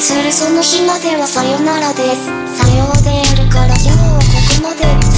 するその日まではさよならです。さようであるから今日はここまで。